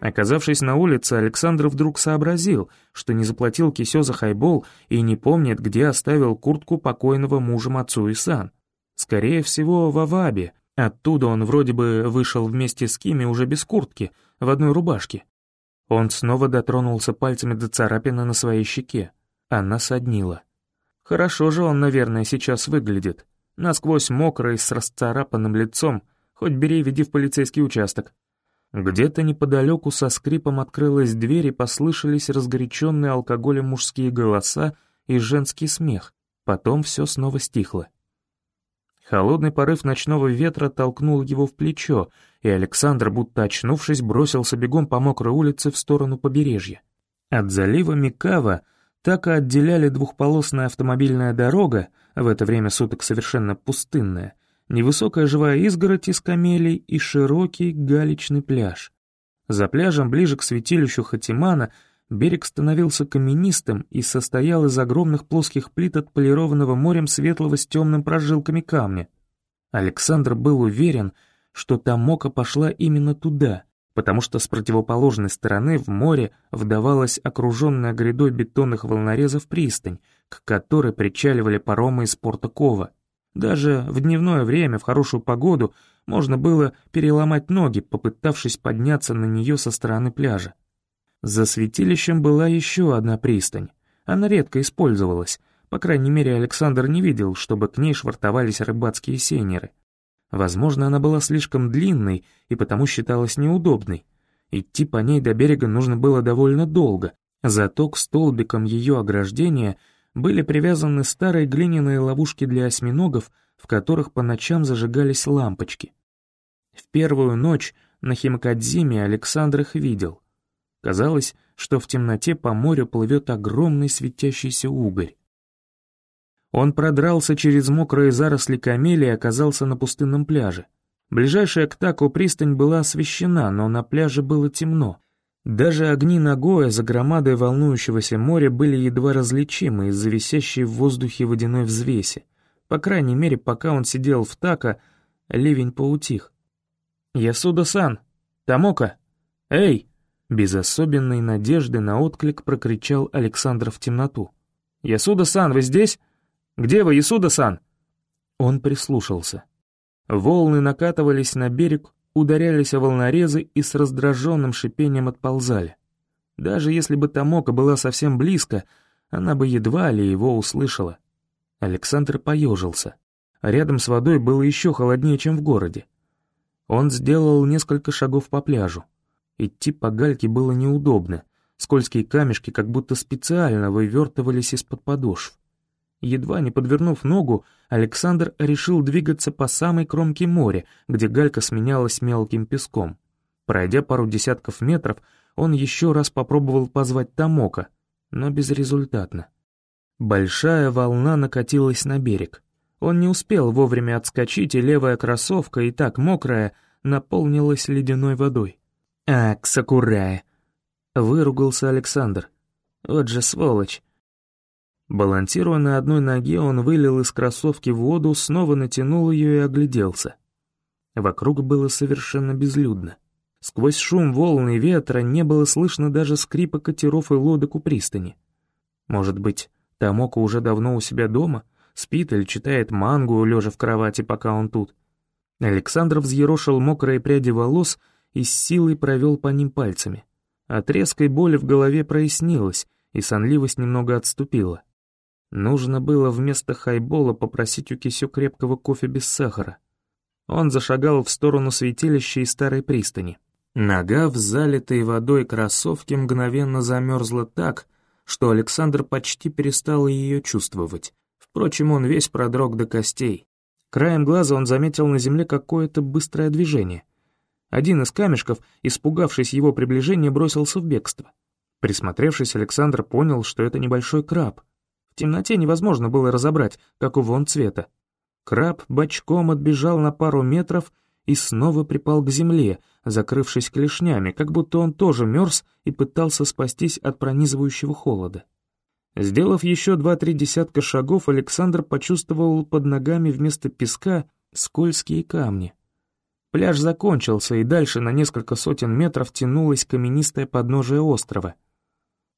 Оказавшись на улице, Александр вдруг сообразил, что не заплатил Кисё за хайбол и не помнит, где оставил куртку покойного мужем отцу и сан. Скорее всего, в Авабе. Оттуда он вроде бы вышел вместе с Кими уже без куртки, в одной рубашке. Он снова дотронулся пальцами до царапины на своей щеке. Она соднила. Хорошо же он, наверное, сейчас выглядит. Насквозь мокрый, с расцарапанным лицом. Хоть бери веди в полицейский участок. Где-то неподалеку со скрипом открылась дверь и послышались разгоряченные алкоголем мужские голоса и женский смех. Потом все снова стихло. Холодный порыв ночного ветра толкнул его в плечо, и Александр, будто очнувшись, бросился бегом по мокрой улице в сторону побережья. От залива Микава так и отделяли двухполосная автомобильная дорога, в это время суток совершенно пустынная, невысокая живая изгородь из камелей и широкий галечный пляж. За пляжем, ближе к святилищу Хатимана, берег становился каменистым и состоял из огромных плоских плит отполированного морем светлого с темным прожилками камня. Александр был уверен, что Тамока пошла именно туда, потому что с противоположной стороны в море вдавалась окруженная грядой бетонных волнорезов пристань, к которой причаливали паромы из порта Кова. Даже в дневное время, в хорошую погоду, можно было переломать ноги, попытавшись подняться на нее со стороны пляжа. За святилищем была еще одна пристань. Она редко использовалась, по крайней мере, Александр не видел, чтобы к ней швартовались рыбацкие сейнеры. Возможно, она была слишком длинной и потому считалась неудобной. Идти по ней до берега нужно было довольно долго, зато к столбикам ее ограждения были привязаны старые глиняные ловушки для осьминогов, в которых по ночам зажигались лампочки. В первую ночь на Химкадзиме Александр их видел. Казалось, что в темноте по морю плывет огромный светящийся угорь. Он продрался через мокрые заросли камели и оказался на пустынном пляже. Ближайшая к Таку пристань была освещена, но на пляже было темно. Даже огни Нагоя за громадой волнующегося моря были едва различимы из-за висящей в воздухе водяной взвеси. По крайней мере, пока он сидел в Така, ливень поутих. «Ясуда-сан! Тамока! Эй!» Без особенной надежды на отклик прокричал Александр в темноту. «Ясуда-сан, вы здесь? Где вы, Ясуда-сан?» Он прислушался. Волны накатывались на берег, ударялись о волнорезы и с раздраженным шипением отползали. Даже если бы Тамока была совсем близко, она бы едва ли его услышала. Александр поежился. Рядом с водой было еще холоднее, чем в городе. Он сделал несколько шагов по пляжу. Идти по гальке было неудобно. Скользкие камешки как будто специально вывертывались из-под подошв. Едва не подвернув ногу, Александр решил двигаться по самой кромке моря, где галька сменялась мелким песком. Пройдя пару десятков метров, он еще раз попробовал позвать Тамока, но безрезультатно. Большая волна накатилась на берег. Он не успел вовремя отскочить, и левая кроссовка, и так мокрая, наполнилась ледяной водой. «Ак, Сакурая!» — выругался Александр. «Вот же сволочь!» Балансируя на одной ноге, он вылил из кроссовки воду, снова натянул ее и огляделся. Вокруг было совершенно безлюдно. Сквозь шум волн и ветра не было слышно даже скрипа катеров и лодок у пристани. Может быть, Тамока уже давно у себя дома, спит или читает мангу, лежа в кровати, пока он тут. Александр взъерошил мокрые пряди волос и с силой провел по ним пальцами. От боли в голове прояснилось, и сонливость немного отступила. Нужно было вместо хайбола попросить у Кисю крепкого кофе без сахара. Он зашагал в сторону святилища и старой пристани. Нога в залитой водой кроссовке мгновенно замерзла так, что Александр почти перестал ее чувствовать. Впрочем, он весь продрог до костей. Краем глаза он заметил на земле какое-то быстрое движение. Один из камешков, испугавшись его приближения, бросился в бегство. Присмотревшись, Александр понял, что это небольшой краб — темноте невозможно было разобрать, какого он цвета. Краб бочком отбежал на пару метров и снова припал к земле, закрывшись клешнями, как будто он тоже мерз и пытался спастись от пронизывающего холода. Сделав еще два-три десятка шагов, Александр почувствовал под ногами вместо песка скользкие камни. Пляж закончился, и дальше на несколько сотен метров тянулось каменистое подножие острова.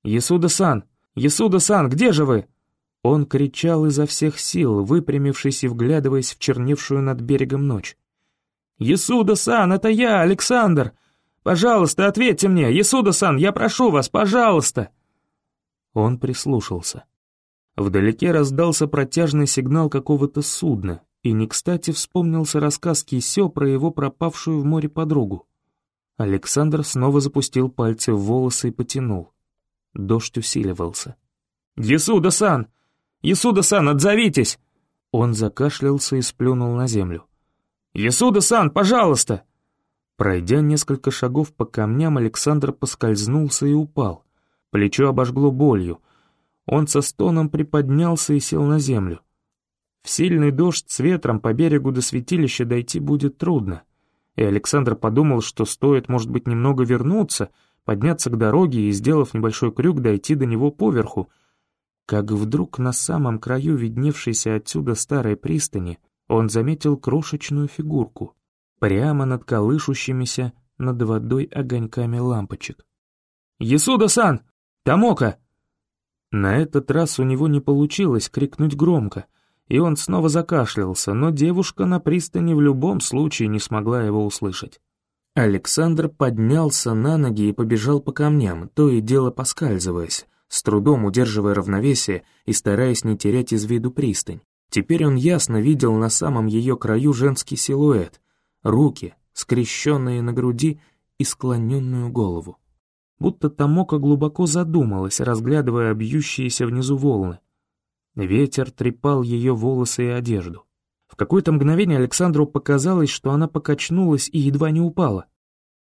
«Ясуда-сан! Ясуда-сан, где же вы?» Он кричал изо всех сил, выпрямившись и вглядываясь в черневшую над берегом ночь. «Ясуда-сан, это я, Александр! Пожалуйста, ответьте мне! Ясуда-сан, я прошу вас, пожалуйста!» Он прислушался. Вдалеке раздался протяжный сигнал какого-то судна, и не кстати вспомнился рассказ Кисё про его пропавшую в море подругу. Александр снова запустил пальцы в волосы и потянул. Дождь усиливался. «Ясуда-сан! Ясуда-сан, отзовитесь!» Он закашлялся и сплюнул на землю. «Ясуда-сан, пожалуйста!» Пройдя несколько шагов по камням, Александр поскользнулся и упал. Плечо обожгло болью. Он со стоном приподнялся и сел на землю. В сильный дождь с ветром по берегу до святилища дойти будет трудно. И Александр подумал, что стоит, может быть, немного вернуться, подняться к дороге и, сделав небольшой крюк, дойти до него поверху, как вдруг на самом краю видневшейся отсюда старой пристани он заметил крошечную фигурку, прямо над колышущимися над водой огоньками лампочек. «Ясуда-сан! Тамока!» На этот раз у него не получилось крикнуть громко, и он снова закашлялся, но девушка на пристани в любом случае не смогла его услышать. Александр поднялся на ноги и побежал по камням, то и дело поскальзываясь, с трудом удерживая равновесие и стараясь не терять из виду пристань. Теперь он ясно видел на самом ее краю женский силуэт, руки, скрещенные на груди и склоненную голову. Будто Тамока глубоко задумалась, разглядывая бьющиеся внизу волны. Ветер трепал ее волосы и одежду. В какое-то мгновение Александру показалось, что она покачнулась и едва не упала.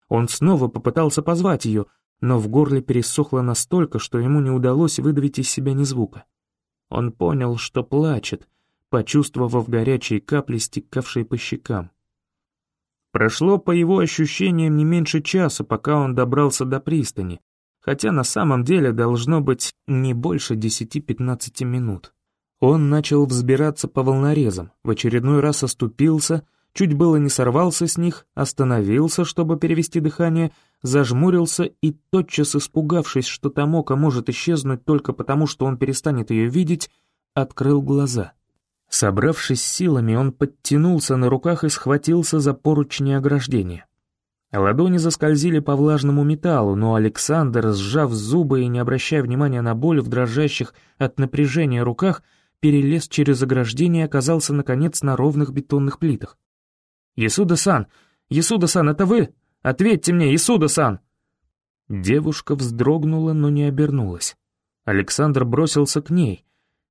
Он снова попытался позвать ее, но в горле пересохло настолько, что ему не удалось выдавить из себя ни звука. Он понял, что плачет, почувствовав горячие капли, стекавшие по щекам. Прошло, по его ощущениям, не меньше часа, пока он добрался до пристани, хотя на самом деле должно быть не больше 10-15 минут. Он начал взбираться по волнорезам, в очередной раз оступился, чуть было не сорвался с них, остановился, чтобы перевести дыхание, зажмурился и, тотчас испугавшись, что Тамока может исчезнуть только потому, что он перестанет ее видеть, открыл глаза. Собравшись силами, он подтянулся на руках и схватился за поручни ограждения. Ладони заскользили по влажному металлу, но Александр, сжав зубы и не обращая внимания на боль в дрожащих от напряжения руках, перелез через ограждение и оказался, наконец, на ровных бетонных плитах. «Ясуда-сан! Ясуда-сан, это вы? Ответьте мне, Ясуда-сан!» Девушка вздрогнула, но не обернулась. Александр бросился к ней.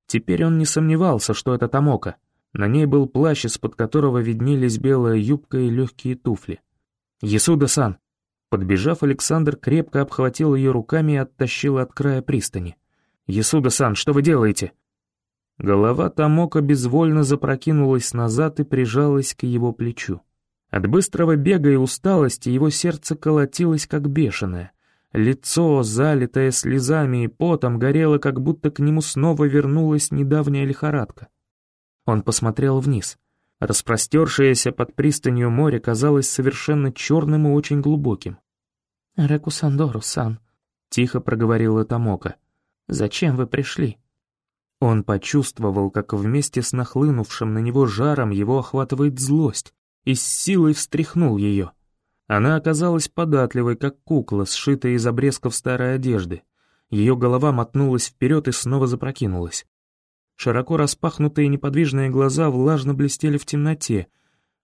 Теперь он не сомневался, что это Тамока. На ней был плащ, из-под которого виднелись белая юбка и легкие туфли. «Ясуда-сан!» Подбежав, Александр крепко обхватил ее руками и оттащил от края пристани. «Ясуда-сан, что вы делаете?» Голова Тамока безвольно запрокинулась назад и прижалась к его плечу. От быстрого бега и усталости его сердце колотилось как бешеное. Лицо, залитое слезами и потом, горело, как будто к нему снова вернулась недавняя лихорадка. Он посмотрел вниз. Распростершееся под пристанью море казалось совершенно черным и очень глубоким. «Реку Сандору-сан», — тихо проговорила Тамока, — «зачем вы пришли?» Он почувствовал, как вместе с нахлынувшим на него жаром его охватывает злость, и с силой встряхнул ее. Она оказалась податливой, как кукла, сшитая из обрезков старой одежды. Ее голова мотнулась вперед и снова запрокинулась. Широко распахнутые неподвижные глаза влажно блестели в темноте.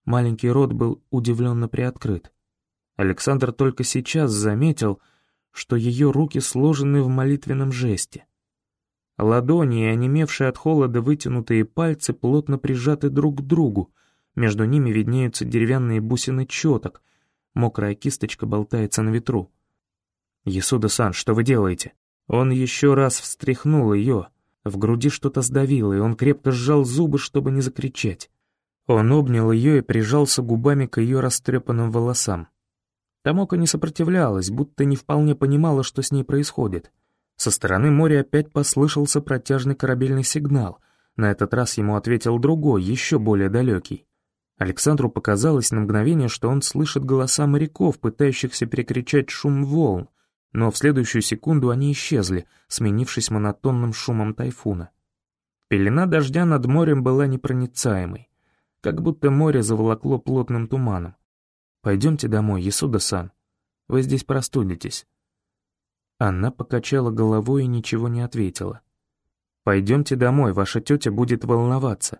Маленький рот был удивленно приоткрыт. Александр только сейчас заметил, что ее руки сложены в молитвенном жесте. Ладони и онемевшие от холода вытянутые пальцы плотно прижаты друг к другу, между ними виднеются деревянные бусины четок, мокрая кисточка болтается на ветру. «Ясуда-сан, что вы делаете?» Он еще раз встряхнул ее, в груди что-то сдавило, и он крепко сжал зубы, чтобы не закричать. Он обнял ее и прижался губами к ее растрепанным волосам. Тамока не сопротивлялась, будто не вполне понимала, что с ней происходит. Со стороны моря опять послышался протяжный корабельный сигнал. На этот раз ему ответил другой, еще более далекий. Александру показалось на мгновение, что он слышит голоса моряков, пытающихся перекричать шум волн, но в следующую секунду они исчезли, сменившись монотонным шумом тайфуна. Пелена дождя над морем была непроницаемой, как будто море заволокло плотным туманом. «Пойдемте домой, Ясуда-сан. Вы здесь простудитесь». Она покачала головой и ничего не ответила. «Пойдемте домой, ваша тетя будет волноваться».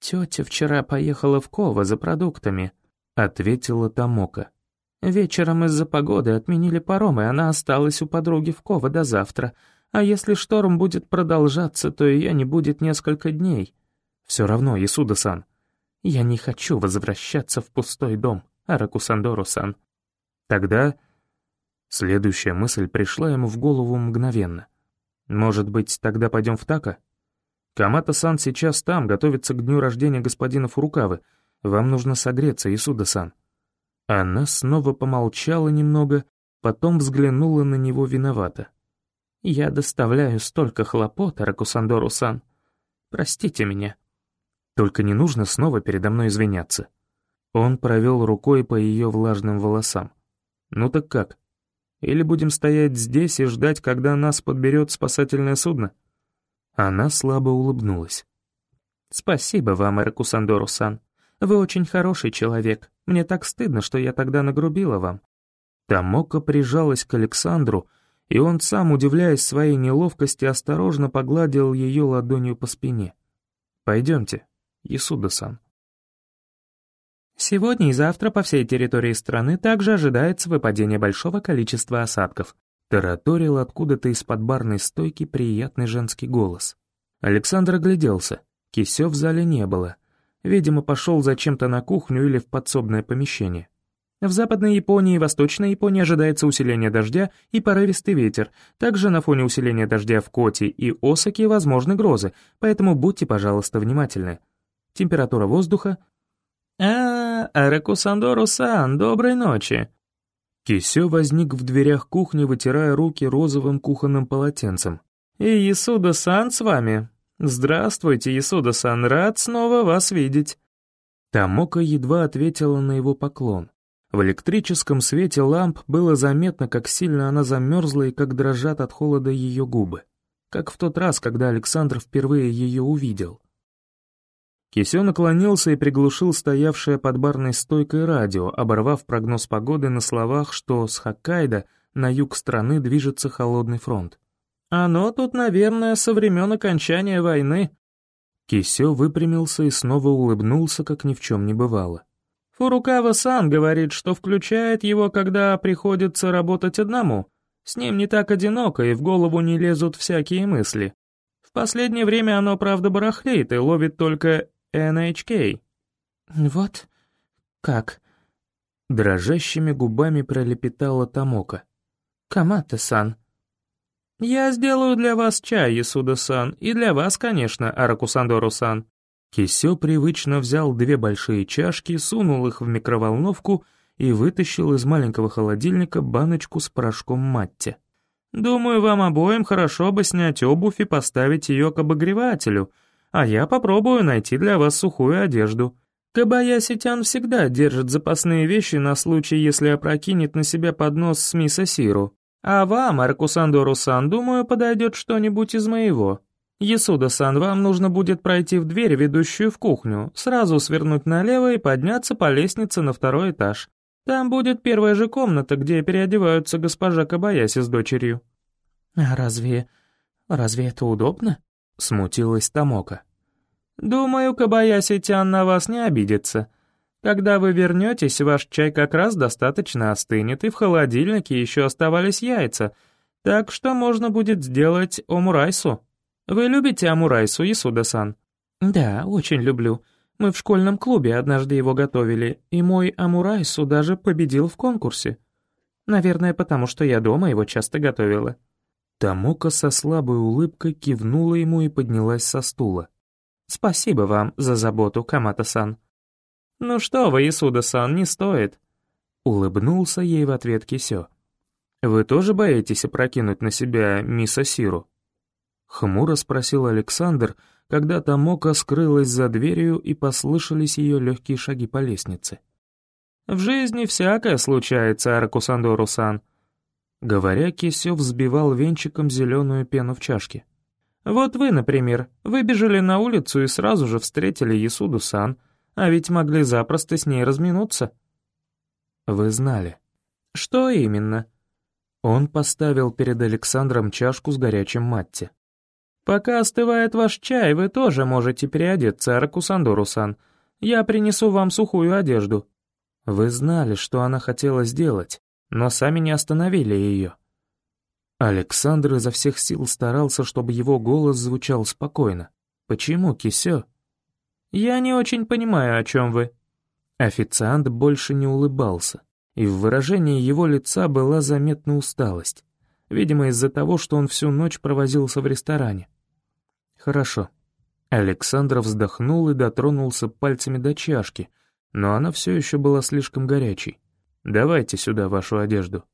«Тетя вчера поехала в Ково за продуктами», — ответила Тамока. «Вечером из-за погоды отменили паром, и она осталась у подруги в Ково до завтра. А если шторм будет продолжаться, то ее не будет несколько дней. Все равно, Исуда-сан, я не хочу возвращаться в пустой дом, Аракусандору-сан». Тогда следующая мысль пришла ему в голову мгновенно. «Может быть, тогда пойдем в Така?» Камата-сан сейчас там, готовится к дню рождения господина Фурукавы. Вам нужно согреться, Исуда-сан». Она снова помолчала немного, потом взглянула на него виновато. «Я доставляю столько хлопот, Аракусандору-сан. Простите меня». «Только не нужно снова передо мной извиняться». Он провел рукой по ее влажным волосам. «Ну так как? Или будем стоять здесь и ждать, когда нас подберет спасательное судно?» Она слабо улыбнулась. «Спасибо вам, Эракусандору-сан. Вы очень хороший человек. Мне так стыдно, что я тогда нагрубила вам». Тамока прижалась к Александру, и он сам, удивляясь своей неловкости, осторожно погладил ее ладонью по спине. «Пойдемте, Исуда-сан». Сегодня и завтра по всей территории страны также ожидается выпадение большого количества осадков. Тараторил откуда-то из-под барной стойки приятный женский голос. Александр огляделся. Кисё в зале не было. Видимо, пошел зачем-то на кухню или в подсобное помещение. В Западной Японии и Восточной Японии ожидается усиление дождя и порывистый ветер. Также на фоне усиления дождя в Коти и Осаке возможны грозы, поэтому будьте, пожалуйста, внимательны. Температура воздуха... «А, Аракусандору-сан, доброй ночи!» Кисё возник в дверях кухни, вытирая руки розовым кухонным полотенцем. «И Исуда-сан с вами? Здравствуйте, Исуда-сан, рад снова вас видеть». Тамока едва ответила на его поклон. В электрическом свете ламп было заметно, как сильно она замерзла и как дрожат от холода ее губы. Как в тот раз, когда Александр впервые ее увидел. Кисё наклонился и приглушил стоявшее под барной стойкой радио, оборвав прогноз погоды на словах, что с Хоккайдо на юг страны движется холодный фронт. «Оно тут, наверное, со времен окончания войны». Кисё выпрямился и снова улыбнулся, как ни в чем не бывало. «Фурукава-сан говорит, что включает его, когда приходится работать одному. С ним не так одиноко, и в голову не лезут всякие мысли. В последнее время оно, правда, барахлеет и ловит только NHK». «Вот как?» Дрожащими губами пролепетала Тамока. «Камата-сан». «Я сделаю для вас чай, Исуда-сан, и для вас, конечно, Аракусандору-сан». Кисё привычно взял две большие чашки, сунул их в микроволновку и вытащил из маленького холодильника баночку с порошком матте. «Думаю, вам обоим хорошо бы снять обувь и поставить ее к обогревателю», а я попробую найти для вас сухую одежду. Кабаяситян всегда держит запасные вещи на случай, если опрокинет на себя поднос с мисо-сиру. А вам, Аркусандору-сан, думаю, подойдет что-нибудь из моего. Ясуда-сан, вам нужно будет пройти в дверь, ведущую в кухню, сразу свернуть налево и подняться по лестнице на второй этаж. Там будет первая же комната, где переодеваются госпожа Кабаяси с дочерью». «А разве... разве это удобно?» — смутилась Тамока. «Думаю, Кабаяси-тян на вас не обидится. Когда вы вернетесь, ваш чай как раз достаточно остынет, и в холодильнике еще оставались яйца, так что можно будет сделать омурайсу. Вы любите омурайсу, Исуда-сан?» «Да, очень люблю. Мы в школьном клубе однажды его готовили, и мой амурайсу даже победил в конкурсе. Наверное, потому что я дома его часто готовила». Тамока со слабой улыбкой кивнула ему и поднялась со стула. «Спасибо вам за заботу, Камата-сан». «Ну что вы, Исуда-сан, не стоит». Улыбнулся ей в ответ Кисё. «Вы тоже боитесь опрокинуть на себя мисо Сиру?» Хмуро спросил Александр, когда Тамока скрылась за дверью и послышались ее легкие шаги по лестнице. «В жизни всякое случается, Аракусандору-сан», Говоря, Кисё взбивал венчиком зеленую пену в чашке. «Вот вы, например, выбежали на улицу и сразу же встретили Ясуду-сан, а ведь могли запросто с ней разминуться». «Вы знали». «Что именно?» Он поставил перед Александром чашку с горячим матти. «Пока остывает ваш чай, вы тоже можете переодеться, Аракусандору-сан. Я принесу вам сухую одежду». «Вы знали, что она хотела сделать, но сами не остановили ее. Александр изо всех сил старался, чтобы его голос звучал спокойно. «Почему, Кисё?» «Я не очень понимаю, о чем вы». Официант больше не улыбался, и в выражении его лица была заметна усталость, видимо, из-за того, что он всю ночь провозился в ресторане. «Хорошо». Александр вздохнул и дотронулся пальцами до чашки, но она все еще была слишком горячей. Давайте сюда вашу одежду».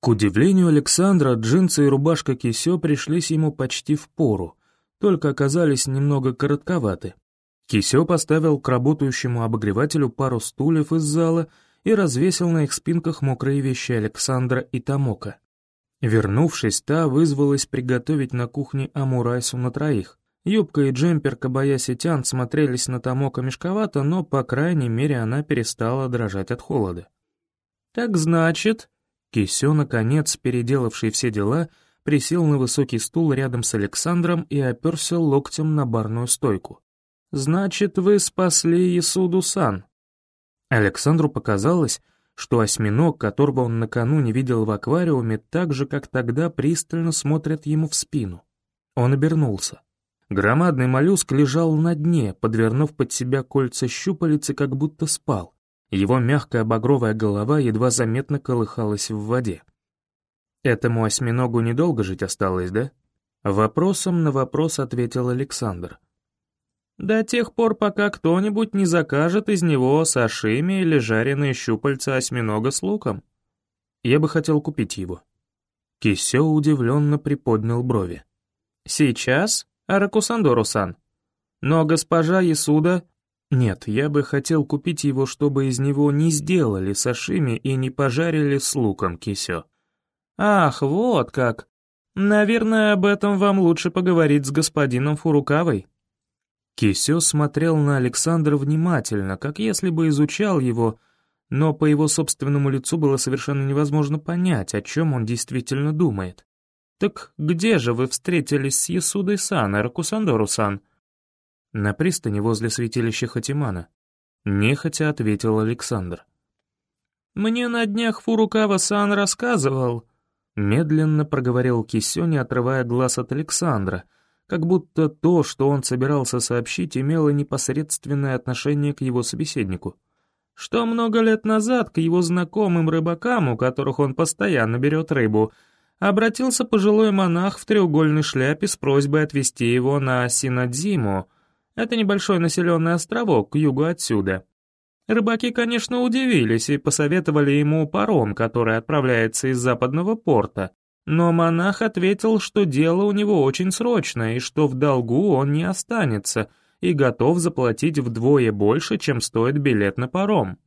К удивлению Александра, джинсы и рубашка Кисё пришлись ему почти в пору, только оказались немного коротковаты. Кисё поставил к работающему обогревателю пару стульев из зала и развесил на их спинках мокрые вещи Александра и Тамока. Вернувшись, та вызвалась приготовить на кухне амурайсу на троих. Юбка и джемпер Кабаяси Тян смотрелись на Томоко мешковато, но, по крайней мере, она перестала дрожать от холода. «Так значит...» Кисё, наконец, переделавший все дела, присел на высокий стул рядом с Александром и оперся локтем на барную стойку. «Значит, вы спасли Исуду-сан». Александру показалось, что осьминог, которого он накануне видел в аквариуме, так же, как тогда, пристально смотрит ему в спину. Он обернулся. Громадный моллюск лежал на дне, подвернув под себя кольца щупалицы, как будто спал. Его мягкая багровая голова едва заметно колыхалась в воде. «Этому осьминогу недолго жить осталось, да?» Вопросом на вопрос ответил Александр. «До тех пор, пока кто-нибудь не закажет из него сашими или жареные щупальца осьминога с луком. Я бы хотел купить его». Кисё удивленно приподнял брови. «Сейчас?» Аракусандору-сан. Но госпожа Исуда... Нет, я бы хотел купить его, чтобы из него не сделали сашими и не пожарили с луком кисё. Ах, вот как. Наверное, об этом вам лучше поговорить с господином Фурукавой. Кисё смотрел на Александра внимательно, как если бы изучал его, но по его собственному лицу было совершенно невозможно понять, о чем он действительно думает. «Так где же вы встретились с Ясудой-сан и Ракусандору-сан?» «На пристани возле святилища Хатимана», — нехотя ответил Александр. «Мне на днях Фурукава-сан рассказывал», — медленно проговорил Кисё, не отрывая глаз от Александра, как будто то, что он собирался сообщить, имело непосредственное отношение к его собеседнику. «Что много лет назад к его знакомым рыбакам, у которых он постоянно берет рыбу, — обратился пожилой монах в треугольной шляпе с просьбой отвезти его на Синадзиму. Это небольшой населенный островок к югу отсюда. Рыбаки, конечно, удивились и посоветовали ему паром, который отправляется из западного порта. Но монах ответил, что дело у него очень срочное и что в долгу он не останется и готов заплатить вдвое больше, чем стоит билет на паром.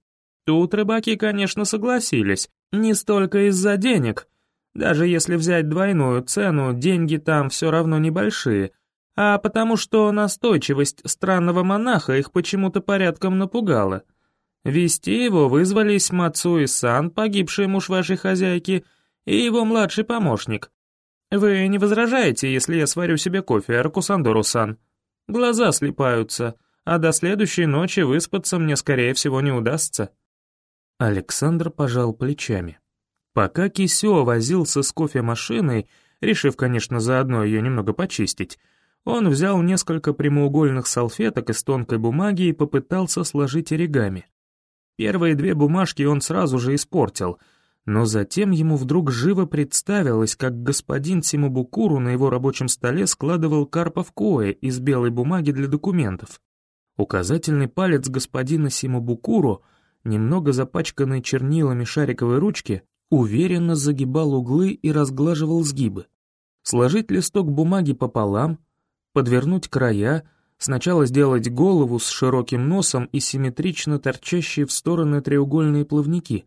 Тут рыбаки, конечно, согласились, не столько из-за денег — даже если взять двойную цену, деньги там все равно небольшие, а потому что настойчивость странного монаха их почему-то порядком напугала. Вести его вызвались Мацуи-сан, погибший муж вашей хозяйки, и его младший помощник. Вы не возражаете, если я сварю себе кофе, Аркусандору-сан? Глаза слипаются, а до следующей ночи выспаться мне, скорее всего, не удастся». Александр пожал плечами. Пока Кисё возился с кофемашиной, решив, конечно, заодно ее немного почистить, он взял несколько прямоугольных салфеток из тонкой бумаги и попытался сложить оригами. Первые две бумажки он сразу же испортил, но затем ему вдруг живо представилось, как господин Симобукуру на его рабочем столе складывал карпов кое из белой бумаги для документов. Указательный палец господина Симобукуру, немного запачканный чернилами шариковой ручки, уверенно загибал углы и разглаживал сгибы. Сложить листок бумаги пополам, подвернуть края, сначала сделать голову с широким носом и симметрично торчащие в стороны треугольные плавники,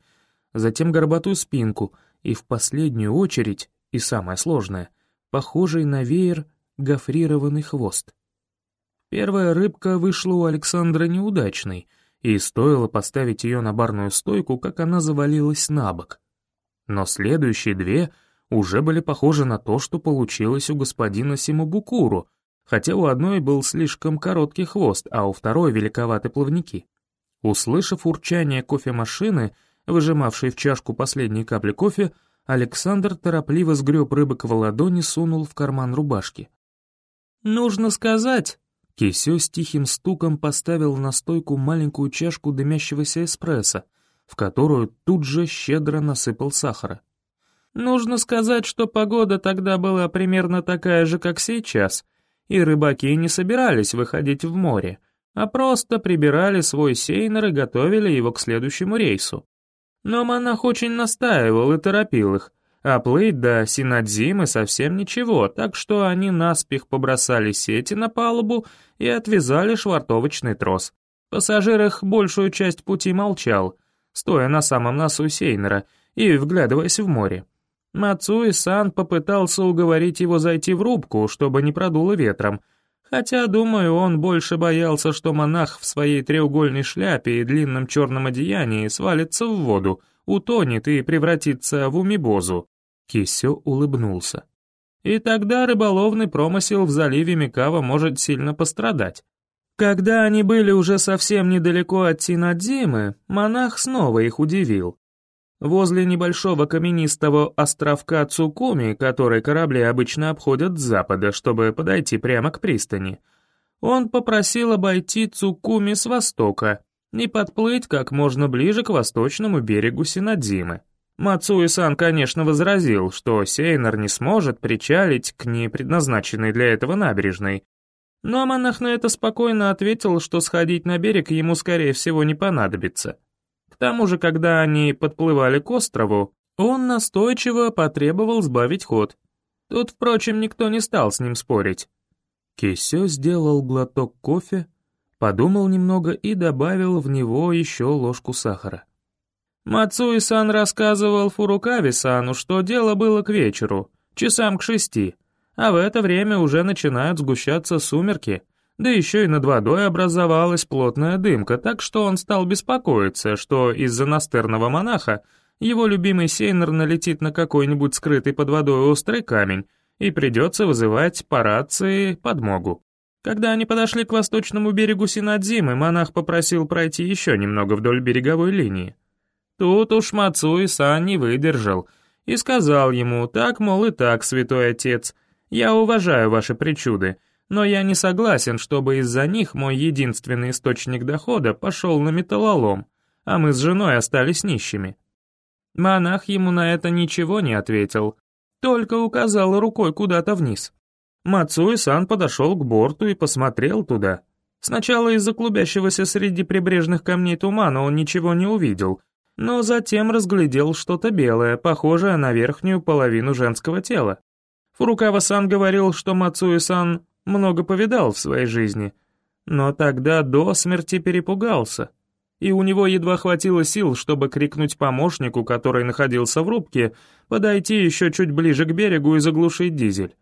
затем горбатую спинку и в последнюю очередь, и самое сложное, похожий на веер гофрированный хвост. Первая рыбка вышла у Александра неудачной, и стоило поставить ее на барную стойку, как она завалилась на бок. Но следующие две уже были похожи на то, что получилось у господина Симобукуру, хотя у одной был слишком короткий хвост, а у второй великоваты плавники. Услышав урчание кофемашины, выжимавшей в чашку последние капли кофе, Александр торопливо сгреб рыбок в ладони, сунул в карман рубашки. «Нужно сказать», Кисё с тихим стуком поставил на стойку маленькую чашку дымящегося эспрессо, в которую тут же щедро насыпал сахара. «Нужно сказать, что погода тогда была примерно такая же, как сейчас, и рыбаки не собирались выходить в море, а просто прибирали свой сейнер и готовили его к следующему рейсу. Но монах очень настаивал и торопил их, а плыть до Синадзимы совсем ничего, так что они наспех побросали сети на палубу и отвязали швартовочный трос. Пассажир их большую часть пути молчал, стоя на самом носу Сейнера и вглядываясь в море. Мацуи-сан попытался уговорить его зайти в рубку, чтобы не продуло ветром, хотя, думаю, он больше боялся, что монах в своей треугольной шляпе и длинном черном одеянии свалится в воду, утонет и превратится в умибозу. Кисё улыбнулся. И тогда рыболовный промысел в заливе Микава может сильно пострадать. Когда они были уже совсем недалеко от Синадзимы, монах снова их удивил. Возле небольшого каменистого островка Цукуми, который корабли обычно обходят с запада, чтобы подойти прямо к пристани, он попросил обойти Цукуми с востока и подплыть как можно ближе к восточному берегу Синадзимы. Мацуи-сан, конечно, возразил, что Сейнер не сможет причалить к непредназначенной для этого набережной, но монах на это спокойно ответил, что сходить на берег ему, скорее всего, не понадобится. К тому же, когда они подплывали к острову, он настойчиво потребовал сбавить ход. Тут, впрочем, никто не стал с ним спорить. Кисё сделал глоток кофе, подумал немного и добавил в него еще ложку сахара. Мацуи-сан рассказывал Фурукави-сану, что дело было к вечеру, часам к шести, а в это время уже начинают сгущаться сумерки, да еще и над водой образовалась плотная дымка, так что он стал беспокоиться, что из-за настырного монаха его любимый Сейнер налетит на какой-нибудь скрытый под водой острый камень, и придется вызывать по рации подмогу. Когда они подошли к восточному берегу Синадзимы, монах попросил пройти еще немного вдоль береговой линии. Тут уж Мацуи-сан не выдержал и сказал ему, так, мол, и так, святой отец, я уважаю ваши причуды, но я не согласен, чтобы из-за них мой единственный источник дохода пошел на металлолом, а мы с женой остались нищими. Монах ему на это ничего не ответил, только указал рукой куда-то вниз. Мацуи-сан подошел к борту и посмотрел туда. Сначала из-за клубящегося среди прибрежных камней тумана он ничего не увидел, но затем разглядел что-то белое, похожее на верхнюю половину женского тела. Фурукава-сан говорил, что Мацуи-сан много повидал в своей жизни, но тогда до смерти перепугался, и у него едва хватило сил, чтобы крикнуть помощнику, который находился в рубке, подойти еще чуть ближе к берегу и заглушить дизель.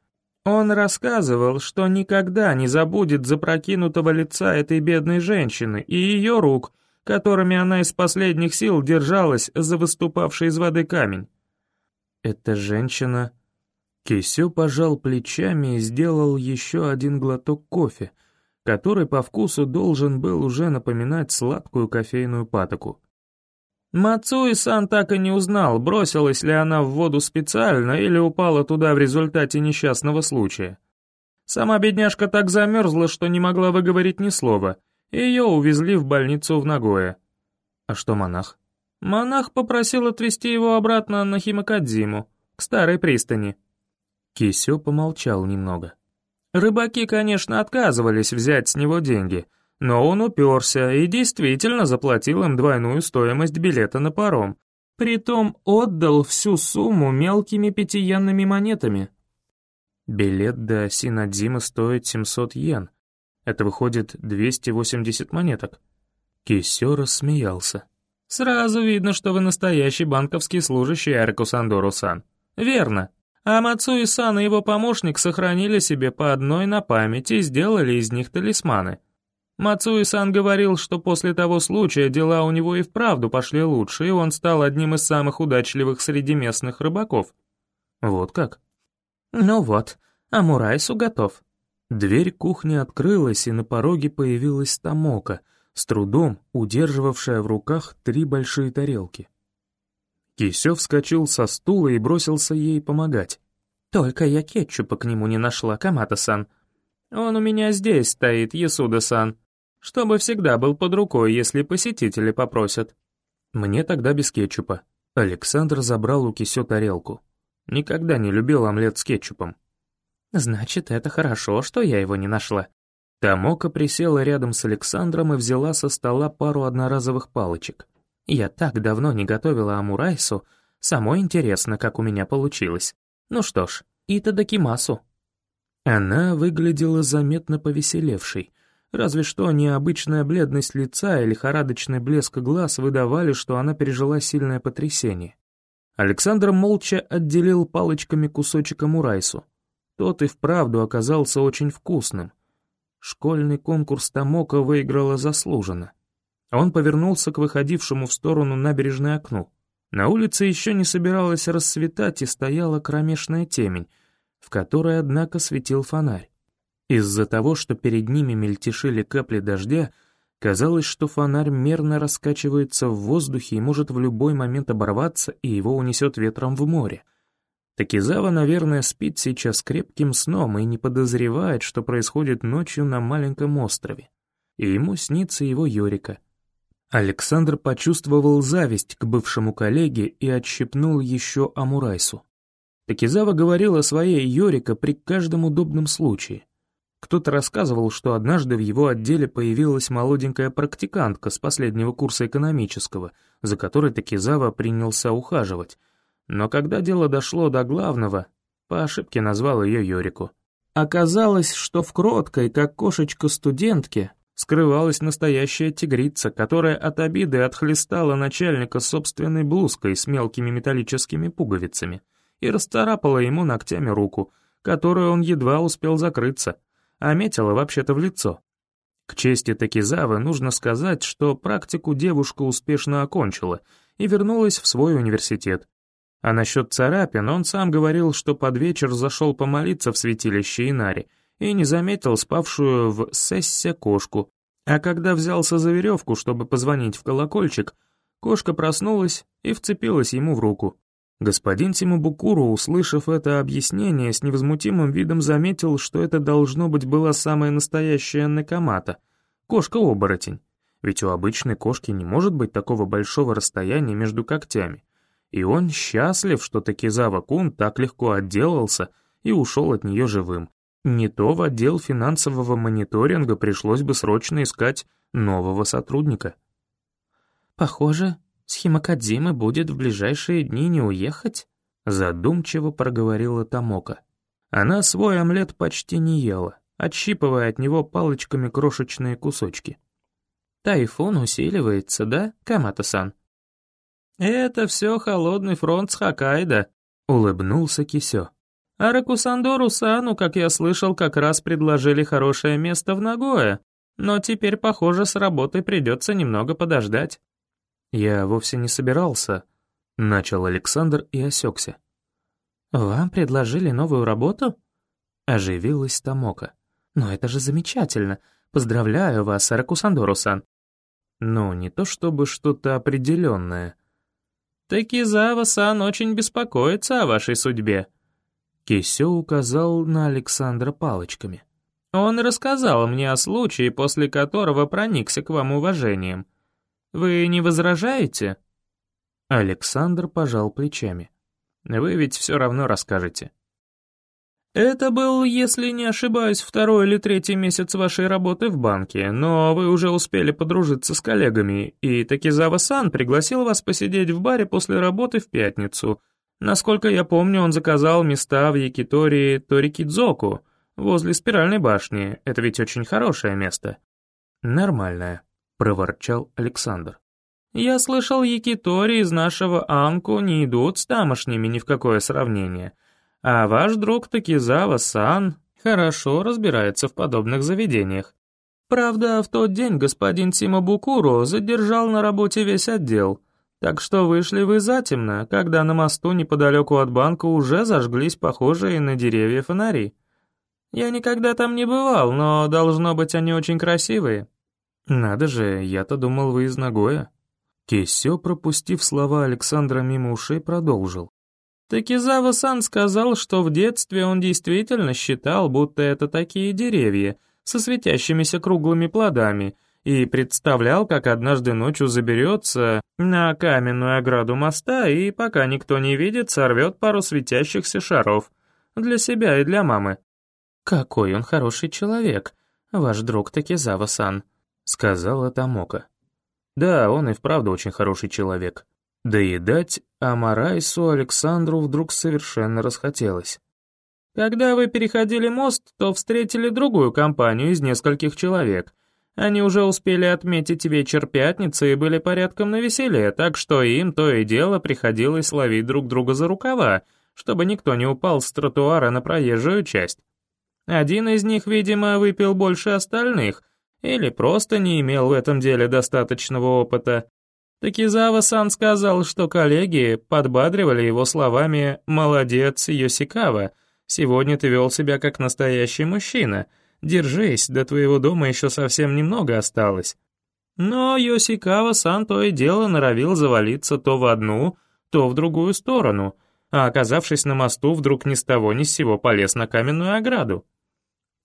Он рассказывал, что никогда не забудет запрокинутого лица этой бедной женщины и ее рук, которыми она из последних сил держалась за выступавший из воды камень. Эта женщина Кисё пожал плечами и сделал еще один глоток кофе, который по вкусу должен был уже напоминать сладкую кофейную патоку. Мацуи-сан так и не узнал, бросилась ли она в воду специально или упала туда в результате несчастного случая. Сама бедняжка так замерзла, что не могла выговорить ни слова, ее увезли в больницу в Нагое. А что монах? Монах попросил отвезти его обратно на Химакадзиму, к старой пристани. Кисё помолчал немного. Рыбаки, конечно, отказывались взять с него деньги, но он уперся и действительно заплатил им двойную стоимость билета на паром. Притом отдал всю сумму мелкими пятиенными монетами. Билет до Синадзимы стоит 700 йен. Это выходит 280 монеток. Кисё рассмеялся. «Сразу видно, что вы настоящий банковский служащий Арику Сандору-сан. Верно. А Мацуи-сан и его помощник сохранили себе по одной на память и сделали из них талисманы. Мацуи-сан говорил, что после того случая дела у него и вправду пошли лучше, и он стал одним из самых удачливых среди местных рыбаков. Вот как? Ну вот, Амурайсу готов. Дверь кухни открылась, и на пороге появилась Тамока, с трудом удерживавшая в руках три большие тарелки. Кисё вскочил со стула и бросился ей помогать. «Только я кетчупа к нему не нашла, Камата-сан. Он у меня здесь стоит, Ясуда-сан чтобы всегда был под рукой, если посетители попросят. Мне тогда без кетчупа. Александр забрал у Кисё тарелку. Никогда не любил омлет с кетчупом. Значит, это хорошо, что я его не нашла. Тамока присела рядом с Александром и взяла со стола пару одноразовых палочек. Я так давно не готовила амурайсу, самой интересно, как у меня получилось. Ну что ж, итадакимасу. Она выглядела заметно повеселевшей, Разве что необычная бледность лица и лихорадочный блеск глаз выдавали, что она пережила сильное потрясение. Александр молча отделил палочками кусочек амурайсу. Тот и вправду оказался очень вкусным. Школьный конкурс Тамока выиграла заслуженно. Он повернулся к выходившему в сторону набережной окну. На улице еще не собиралось рассветать и стояла кромешная темень, в которой, однако, светил фонарь. Из-за того, что перед ними мельтешили капли дождя, казалось, что фонарь мерно раскачивается в воздухе и может в любой момент оборваться, и его унесет ветром в море. Такизава, наверное, спит сейчас крепким сном и не подозревает, что происходит ночью на маленьком острове. И ему снится его Юрика. Александр почувствовал зависть к бывшему коллеге и отщипнул еще Амурайсу. Такизава говорил о своей Йорика при каждом удобном случае. Кто-то рассказывал, что однажды в его отделе появилась молоденькая практикантка с последнего курса экономического, за которой Такизава принялся ухаживать. Но когда дело дошло до главного, по ошибке назвал ее Йорику. Оказалось, что в кроткой, как кошечка студентки, скрывалась настоящая тигрица, которая от обиды отхлестала начальника собственной блузкой с мелкими металлическими пуговицами и расцарапала ему ногтями руку, которую он едва успел закрыться — а метила вообще-то в лицо. К чести Такизавы нужно сказать, что практику девушка успешно окончила и вернулась в свой университет. А насчет царапин он сам говорил, что под вечер зашел помолиться в святилище Инари и не заметил спавшую в сессе кошку, а когда взялся за веревку, чтобы позвонить в колокольчик, кошка проснулась и вцепилась ему в руку. Господин Тимобукуру, услышав это объяснение, с невозмутимым видом заметил, что это должно быть была самая настоящая Накамата, кошка-оборотень. Ведь у обычной кошки не может быть такого большого расстояния между когтями. И он счастлив, что Такизава-кун так легко отделался и ушел от нее живым. Не то в отдел финансового мониторинга пришлось бы срочно искать нового сотрудника. «Похоже, с Химакадзимы будет в ближайшие дни не уехать?» Задумчиво проговорила Тамока. Она свой омлет почти не ела, отщипывая от него палочками крошечные кусочки. «Тайфун усиливается, да, Камата-сан?» «Это все холодный фронт с Хоккайдо», — улыбнулся Кисё. «А Ракусандору-сану, как я слышал, как раз предложили хорошее место в Нагое, но теперь, похоже, с работой придется немного подождать». «Я вовсе не собирался», — начал Александр и осекся. «Вам предложили новую работу?» — оживилась Тамока. «Но это же замечательно. Поздравляю вас, Аракусандору-сан». «Ну, не то чтобы что-то определенное». «Такизава-сан очень беспокоится о вашей судьбе», Кисё указал на Александра палочками. «Он рассказал мне о случае, после которого проникся к вам уважением. Вы не возражаете?» Александр пожал плечами. «Вы ведь все равно расскажете». «Это был, если не ошибаюсь, второй или третий месяц вашей работы в банке, но вы уже успели подружиться с коллегами, и Такизава-сан пригласил вас посидеть в баре после работы в пятницу. Насколько я помню, он заказал места в Якитории Торикидзоку, возле спиральной башни. Это ведь очень хорошее место». «Нормальное», — проворчал Александр. «Я слышал, Якитори из нашего Анку не идут с тамошними ни в какое сравнение. А ваш друг Такизава-сан хорошо разбирается в подобных заведениях. Правда, в тот день господин Сима Букуро задержал на работе весь отдел, так что вышли вы затемно, когда на мосту неподалеку от банка уже зажглись похожие на деревья фонари. Я никогда там не бывал, но должно быть они очень красивые». «Надо же, я-то думал, вы из Нагоя». Кисё, пропустив слова Александра мимо ушей, продолжил. Такизава-сан сказал, что в детстве он действительно считал, будто это такие деревья со светящимися круглыми плодами, и представлял, как однажды ночью заберется на каменную ограду моста и, пока никто не видит, сорвет пару светящихся шаров для себя и для мамы. «Какой он хороший человек, ваш друг Такизава-сан», — сказала Тамока. «Да, он и вправду очень хороший человек», Доедать Амарайсу Александру вдруг совершенно расхотелось. Когда вы переходили мост, то встретили другую компанию из нескольких человек. Они уже успели отметить вечер пятницы и были порядком на веселье, так что им то и дело приходилось ловить друг друга за рукава, чтобы никто не упал с тротуара на проезжую часть. Один из них, видимо, выпил больше остальных, или просто не имел в этом деле достаточного опыта, Такизава-сан сказал, что коллеги подбадривали его словами «Молодец, Йосикава, сегодня ты вел себя как настоящий мужчина. Держись, до твоего дома еще совсем немного осталось». Но Йосикава-сан то и дело норовил завалиться то в одну, то в другую сторону, а оказавшись на мосту, вдруг ни с того ни с сего полез на каменную ограду.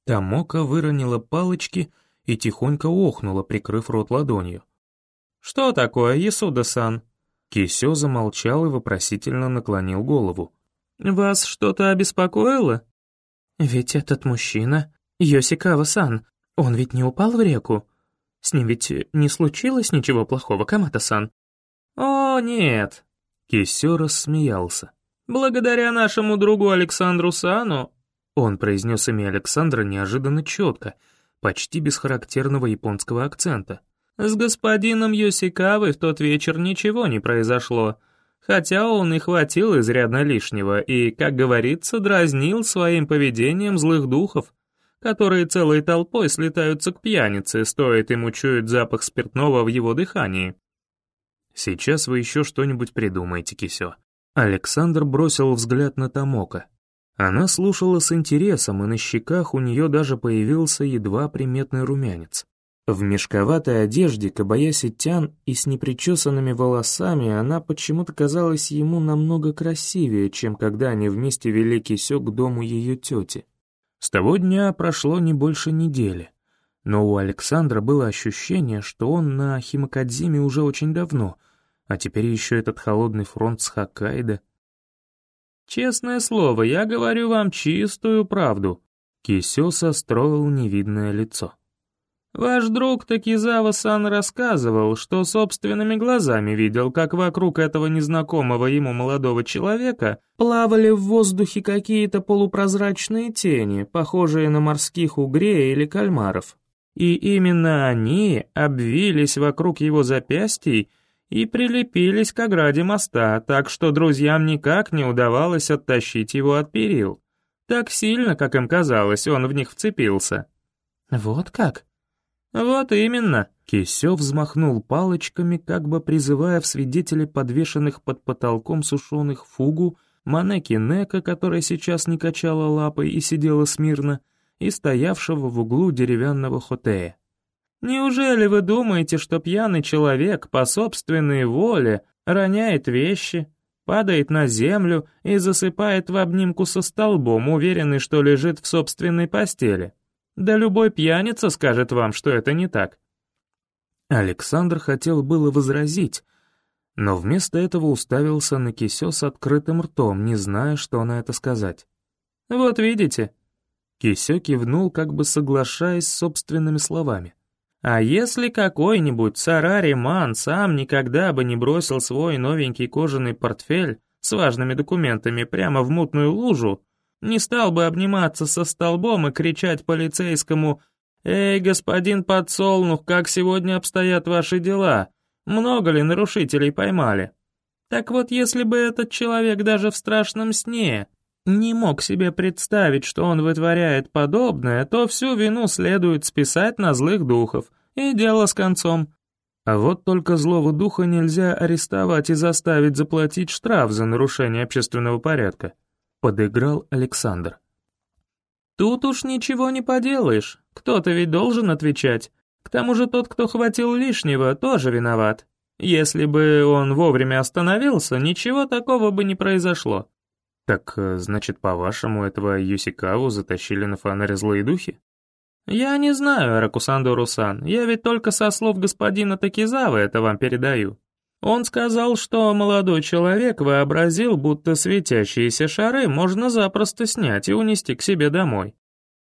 Тамока выронила палочки и тихонько охнула, прикрыв рот ладонью. «Что такое, Ясуда-сан?» Кисё замолчал и вопросительно наклонил голову. «Вас что-то обеспокоило?» «Ведь этот мужчина, Йосикава-сан, он ведь не упал в реку? С ним ведь не случилось ничего плохого, Камата-сан?» «О, нет!» Кисё рассмеялся. «Благодаря нашему другу Александру Сану...» Он произнес имя Александра неожиданно четко, почти без характерного японского акцента. С господином Йосикавой в тот вечер ничего не произошло, хотя он и хватил изрядно лишнего и, как говорится, дразнил своим поведением злых духов, которые целой толпой слетаются к пьянице, стоит ему чуять запах спиртного в его дыхании. «Сейчас вы еще что-нибудь придумаете, Кисё». Александр бросил взгляд на Тамока. Она слушала с интересом, и на щеках у нее даже появился едва приметный румянец. В мешковатой одежде Кабаяси Тян и с непричесанными волосами она почему-то казалась ему намного красивее, чем когда они вместе вели Кисё к дому ее тети. С того дня прошло не больше недели, но у Александра было ощущение, что он на Химакадзиме уже очень давно, а теперь еще этот холодный фронт с Хоккайдо. «Честное слово, я говорю вам чистую правду», — Кисё состроил невидное лицо. Ваш друг Такизава-сан рассказывал, что собственными глазами видел, как вокруг этого незнакомого ему молодого человека плавали в воздухе какие-то полупрозрачные тени, похожие на морских угрей или кальмаров. И именно они обвились вокруг его запястий и прилепились к ограде моста, так что друзьям никак не удавалось оттащить его от перил. Так сильно, как им казалось, он в них вцепился. «Вот как?» «Вот именно!» Кисё взмахнул палочками, как бы призывая в свидетели подвешенных под потолком сушеных фугу, Манеки Нека, которая сейчас не качала лапой и сидела смирно, и стоявшего в углу деревянного хотея. «Неужели вы думаете, что пьяный человек по собственной воле роняет вещи, падает на землю и засыпает в обнимку со столбом, уверенный, что лежит в собственной постели?» Да любой пьяница скажет вам, что это не так». Александр хотел было возразить, но вместо этого уставился на кисё с открытым ртом, не зная, что на это сказать. «Вот видите?» Кисё кивнул, как бы соглашаясь с собственными словами. «А если какой-нибудь Сарари Ман сам никогда бы не бросил свой новенький кожаный портфель с важными документами прямо в мутную лужу, не стал бы обниматься со столбом и кричать полицейскому «Эй, господин подсолнух, как сегодня обстоят ваши дела? Много ли нарушителей поймали?» Так вот, если бы этот человек даже в страшном сне не мог себе представить, что он вытворяет подобное, то всю вину следует списать на злых духов, и дело с концом. А вот только злого духа нельзя арестовать и заставить заплатить штраф за нарушение общественного порядка, подыграл Александр. Тут уж ничего не поделаешь, кто-то ведь должен отвечать. К тому же тот, кто хватил лишнего, тоже виноват. Если бы он вовремя остановился, ничего такого бы не произошло. Так, э, значит, по-вашему, этого Юсикаву затащили на фонаре злые духи? Я не знаю, Ракусандо-Русан, я ведь только со слов господина Такизавы это вам передаю. Он сказал, что молодой человек вообразил, будто светящиеся шары можно запросто снять и унести к себе домой.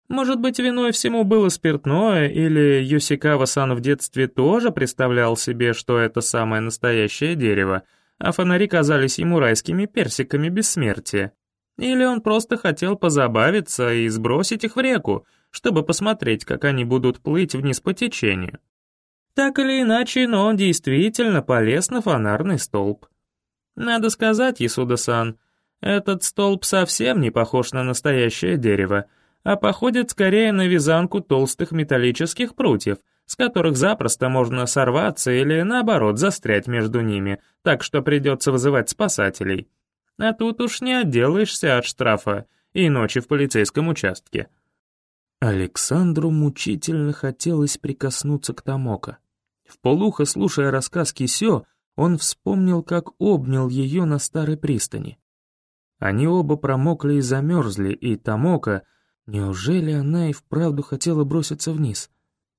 Может быть, виной всему было спиртное, или Юсикава-сан в детстве тоже представлял себе, что это самое настоящее дерево, а фонари казались ему райскими персиками бессмертия. Или он просто хотел позабавиться и сбросить их в реку, чтобы посмотреть, как они будут плыть вниз по течению. Так или иначе, но он действительно полез на фонарный столб. Надо сказать, Исуда-сан, этот столб совсем не похож на настоящее дерево, а походит скорее на вязанку толстых металлических прутьев, с которых запросто можно сорваться или, наоборот, застрять между ними, так что придется вызывать спасателей. А тут уж не отделаешься от штрафа и ночи в полицейском участке. Александру мучительно хотелось прикоснуться к Тамока. В полухо, слушая рассказ Кисё, он вспомнил, как обнял ее на старой пристани. Они оба промокли и замерзли, и Тамока — Неужели она и вправду хотела броситься вниз?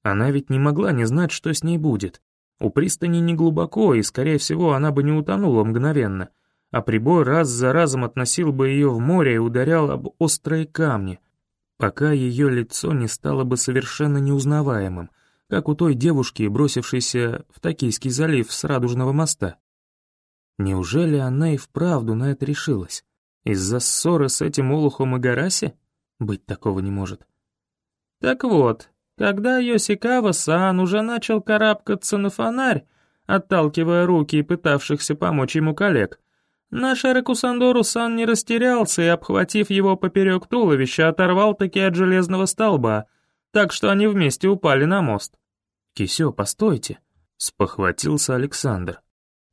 Она ведь не могла не знать, что с ней будет. У пристани не глубоко, и, скорее всего, она бы не утонула мгновенно, а прибой раз за разом относил бы ее в море и ударял об острые камни, пока ее лицо не стало бы совершенно неузнаваемым, как у той девушки, бросившейся в Токийский залив с Радужного моста. Неужели она и вправду на это решилась? Из-за ссоры с этим Олухом и Гараси? Быть такого не может. Так вот, когда Йосикава-сан уже начал карабкаться на фонарь, отталкивая руки и пытавшихся помочь ему коллег, наш Эракусандору-сан не растерялся и, обхватив его поперек туловища, оторвал таки от железного столба, так что они вместе упали на мост. «Кисё, постойте», — спохватился Александр.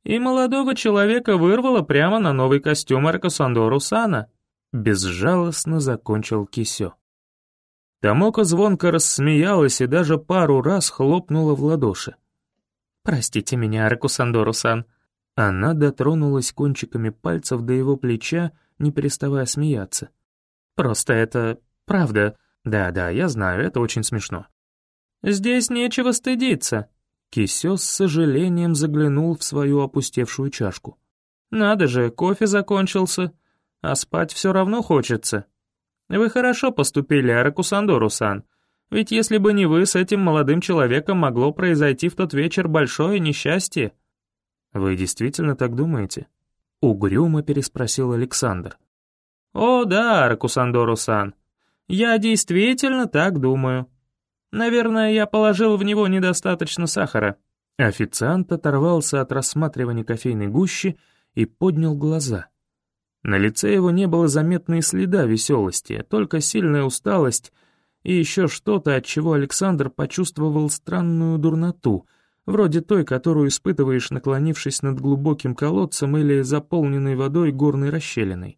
И молодого человека вырвало прямо на новый костюм Эракусандору-сана. Безжалостно закончил Кисё. Тамока звонко рассмеялась и даже пару раз хлопнула в ладоши. «Простите меня, Аракусандору-сан». Она дотронулась кончиками пальцев до его плеча, не переставая смеяться. «Просто это правда. Да-да, я знаю, это очень смешно». «Здесь нечего стыдиться». Кисё с сожалением заглянул в свою опустевшую чашку. «Надо же, кофе закончился а спать все равно хочется. Вы хорошо поступили, Аракусандору-сан, ведь если бы не вы, с этим молодым человеком могло произойти в тот вечер большое несчастье». «Вы действительно так думаете?» — угрюмо переспросил Александр. «О да, Аракусандору-сан, я действительно так думаю. Наверное, я положил в него недостаточно сахара». Официант оторвался от рассматривания кофейной гущи и поднял глаза. На лице его не было заметно и следа веселости, только сильная усталость и еще что-то, от чего Александр почувствовал странную дурноту, вроде той, которую испытываешь, наклонившись над глубоким колодцем или заполненной водой горной расщелиной.